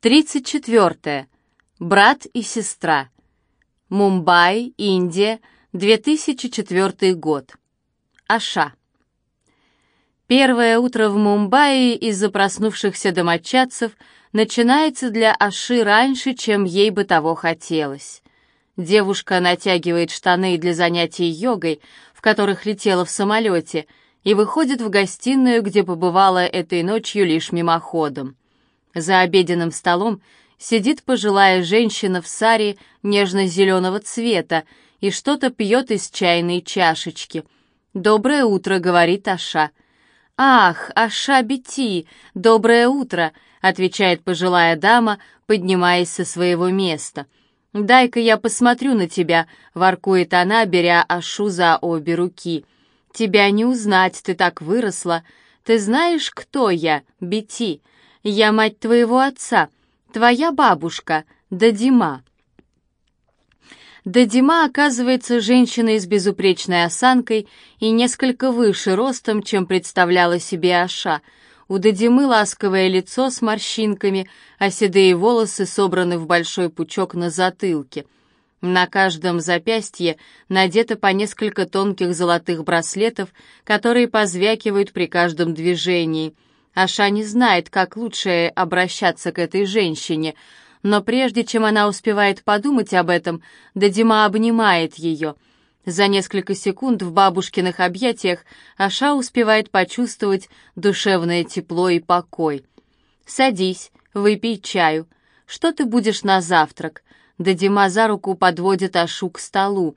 34. Брат и сестра. Мумбай, Индия, 2004 год. Аша. Первое утро в Мумбаи из-за проснувшихся домочадцев начинается для Аши раньше, чем ей бы того хотелось. Девушка натягивает штаны для занятий йогой, в которых летела в самолете, и выходит в гостиную, где побывала этой ночью лишь мимоходом. За обеденным столом сидит пожилая женщина в саре нежно-зеленого цвета и что-то пьет из чайной чашечки. «Доброе утро», — говорит Аша. «Ах, Аша Бети, доброе утро», — отвечает пожилая дама, поднимаясь со своего места. «Дай-ка я посмотрю на тебя», — воркует она, беря Ашу за обе руки. «Тебя не узнать, ты так выросла. Ты знаешь, кто я, Бети? Я мать твоего отца, твоя бабушка, Дадима». Дадима оказывается женщиной с безупречной осанкой и несколько выше ростом, чем представляла себе Аша. У Дадимы ласковое лицо с морщинками, а седые волосы собраны в большой пучок на затылке. На каждом запястье надето по несколько тонких золотых браслетов, которые позвякивают при каждом движении — Аша не знает, как лучше обращаться к этой женщине, но прежде чем она успевает подумать об этом, Дадима обнимает ее. За несколько секунд в бабушкиных объятиях Аша успевает почувствовать душевное тепло и покой. «Садись, выпей чаю. Что ты будешь на завтрак?» Дадима за руку подводит Ашу к столу.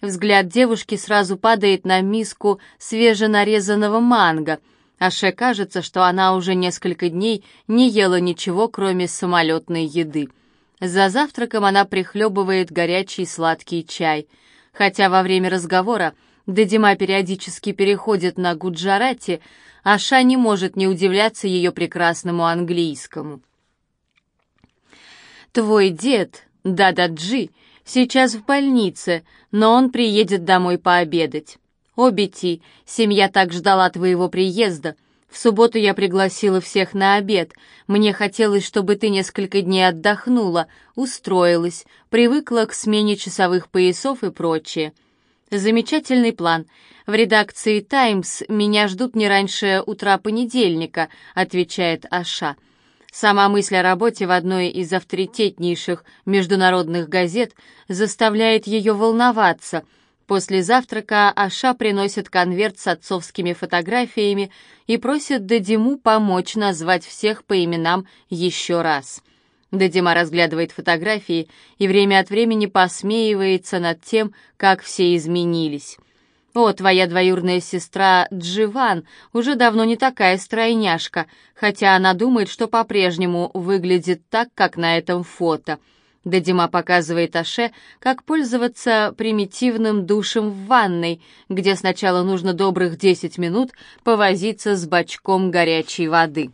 Взгляд девушки сразу падает на миску свеженарезанного манго — Аше кажется, что она уже несколько дней не ела ничего, кроме самолетной еды. За завтраком она прихлебывает горячий сладкий чай. Хотя во время разговора Дадима периодически переходит на гуджарати, Аша не может не удивляться ее прекрасному английскому. «Твой дед, Дададжи, сейчас в больнице, но он приедет домой пообедать. «О, Бетти, семья так ждала твоего приезда. В субботу я пригласила всех на обед. Мне хотелось, чтобы ты несколько дней отдохнула, устроилась, привыкла к смене часовых поясов и прочее. Замечательный план. В редакции «Таймс» меня ждут не раньше утра понедельника», отвечает Аша. Сама мысль о работе в одной из авторитетнейших международных газет заставляет ее волноваться — После завтрака Аша приносит конверт с отцовскими фотографиями и просит Дадиму помочь назвать всех по именам еще раз. Дадима разглядывает фотографии и время от времени посмеивается над тем, как все изменились. «О, твоя двоюродная сестра Дживан уже давно не такая стройняшка, хотя она думает, что по-прежнему выглядит так, как на этом фото», Дадима показывает Аше, как пользоваться примитивным душем в ванной, где сначала нужно добрых 10 минут повозиться с бачком горячей воды.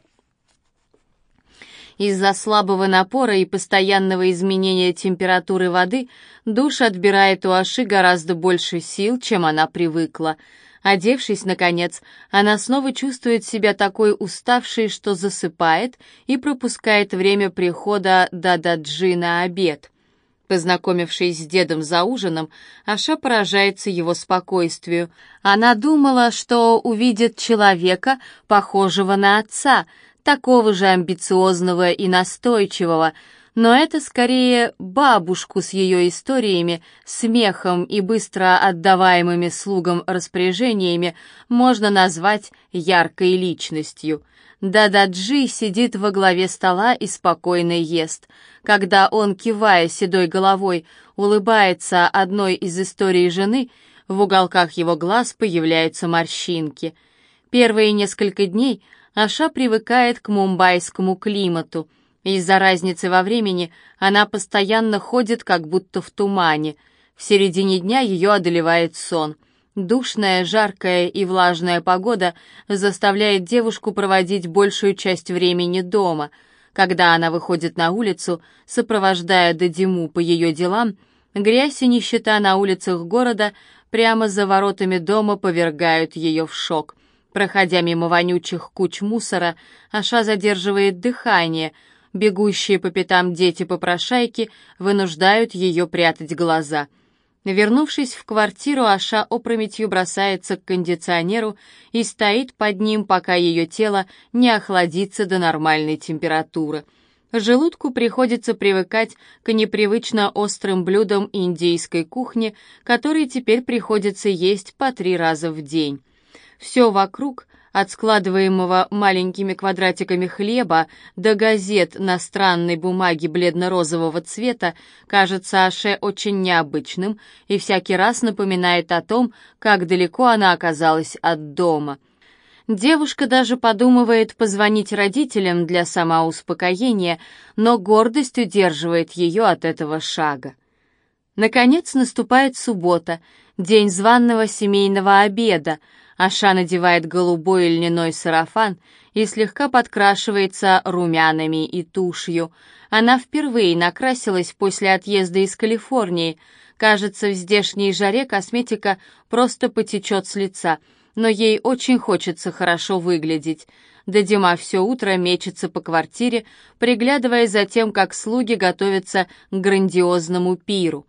Из-за слабого напора и постоянного изменения температуры воды душ отбирает у Аши гораздо больше сил, чем она привыкла — Одевшись, наконец, она снова чувствует себя такой уставшей, что засыпает и пропускает время прихода Дададжи на обед. Познакомившись с дедом за ужином, Аша поражается его спокойствию. Она думала, что увидит человека, похожего на отца, такого же амбициозного и настойчивого, но это скорее бабушку с ее историями, смехом и быстро отдаваемыми слугам распоряжениями можно назвать яркой личностью. Дададжи сидит во главе стола и спокойно ест. Когда он, кивая седой головой, улыбается одной из историй жены, в уголках его глаз появляются морщинки. Первые несколько дней Аша привыкает к мумбайскому климату — из-за разницы во времени она постоянно ходит, как будто в тумане. В середине дня ее одолевает сон. Душная, жаркая и влажная погода заставляет девушку проводить большую часть времени дома. Когда она выходит на улицу, сопровождая Дадиму по ее делам, грязь и нищета на улицах города прямо за воротами дома повергают ее в шок. Проходя мимо вонючих куч мусора, Аша задерживает дыхание — Бегущие по пятам дети-попрошайки вынуждают ее прятать глаза. Вернувшись в квартиру, Аша опрометью бросается к кондиционеру и стоит под ним, пока ее тело не охладится до нормальной температуры. Желудку приходится привыкать к непривычно острым блюдам индийской кухни, которые теперь приходится есть по три раза в день. Все вокруг от складываемого маленькими квадратиками хлеба до газет на странной бумаге бледно-розового цвета кажется Аше очень необычным и всякий раз напоминает о том, как далеко она оказалась от дома. Девушка даже подумывает позвонить родителям для самоуспокоения, но гордость удерживает ее от этого шага. Наконец наступает суббота, день званного семейного обеда — Аша надевает голубой льняной сарафан и слегка подкрашивается румянами и тушью. Она впервые накрасилась после отъезда из Калифорнии. Кажется, в здешней жаре косметика просто потечет с лица, но ей очень хочется хорошо выглядеть. Дадима все утро мечется по квартире, приглядывая за тем, как слуги готовятся к грандиозному пиру.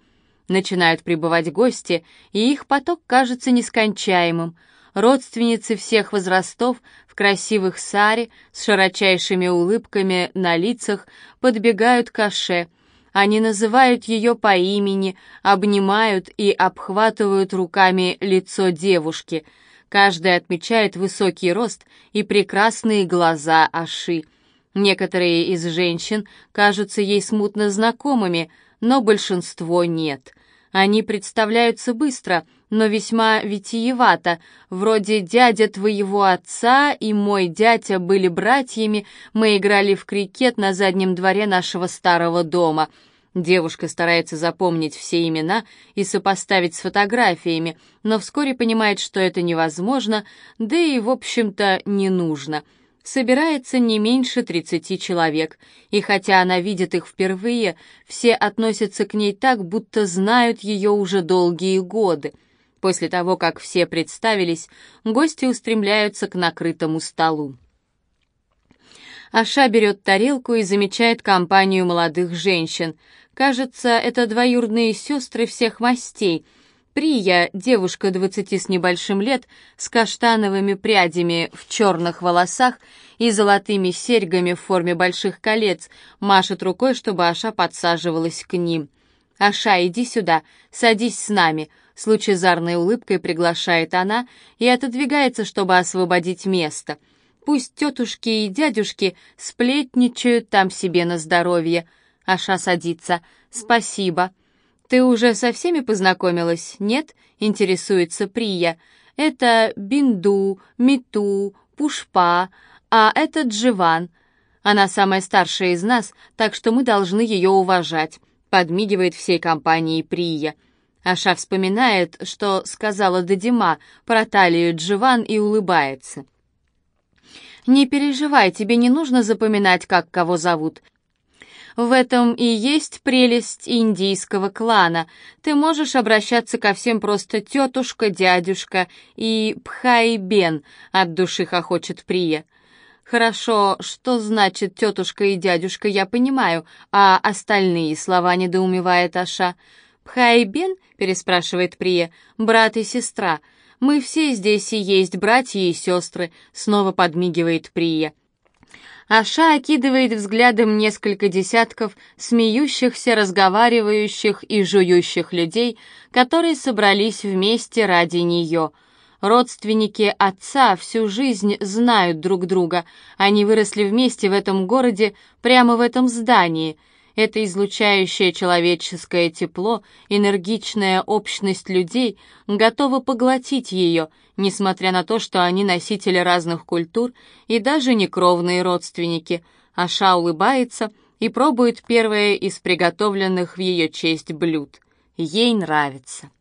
Начинают прибывать гости, и их поток кажется нескончаемым — родственницы всех возрастов в красивых саре с широчайшими улыбками на лицах подбегают к Аше. Они называют ее по имени, обнимают и обхватывают руками лицо девушки. Каждая отмечает высокий рост и прекрасные глаза Аши. Некоторые из женщин кажутся ей смутно знакомыми, но большинство нет. Они представляются быстро — но весьма витиевато, вроде «дядя твоего отца» и «мой дядя» были братьями, мы играли в крикет на заднем дворе нашего старого дома. Девушка старается запомнить все имена и сопоставить с фотографиями, но вскоре понимает, что это невозможно, да и, в общем-то, не нужно — собирается не меньше 30 человек, и хотя она видит их впервые, все относятся к ней так, будто знают ее уже долгие годы. После того, как все представились, гости устремляются к накрытому столу. Аша берет тарелку и замечает компанию молодых женщин. Кажется, это двоюродные сестры всех мастей. Прия, девушка двадцати с небольшим лет, с каштановыми прядями в черных волосах и золотыми серьгами в форме больших колец, машет рукой, чтобы Аша подсаживалась к ним. «Аша, иди сюда, садись с нами», с лучезарной улыбкой приглашает она и отодвигается, чтобы освободить место. Пусть тетушки и дядюшки сплетничают там себе на здоровье. Аша садится. «Спасибо». «Ты уже со всеми познакомилась, нет?» — интересуется Прия. «Это Бинду, Миту, Пушпа, а это Дживан. Она самая старшая из нас, так что мы должны ее уважать», — подмигивает всей компании Прия. Аша вспоминает, что сказала Дадима про талию Дживан и улыбается. «Не переживай, тебе не нужно запоминать, как кого зовут. В этом и есть прелесть индийского клана. Ты можешь обращаться ко всем просто тетушка, дядюшка и пхай-бен», — от души хохочет Прия. «Хорошо, что значит тетушка и дядюшка, я понимаю, а остальные слова недоумевает Аша». «Пхайбен?» — переспрашивает Прия. «Брат и сестра. Мы все здесь и есть братья и сестры», — снова подмигивает Прия. Аша окидывает взглядом несколько десятков смеющихся, разговаривающих и жующих людей, которые собрались вместе ради нее. Родственники отца всю жизнь знают друг друга. Они выросли вместе в этом городе, прямо в этом здании — это излучающее человеческое тепло, энергичная общность людей готова поглотить ее, несмотря на то, что они носители разных культур и даже некровные родственники. Аша улыбается и пробует первое из приготовленных в ее честь блюд. Ей нравится.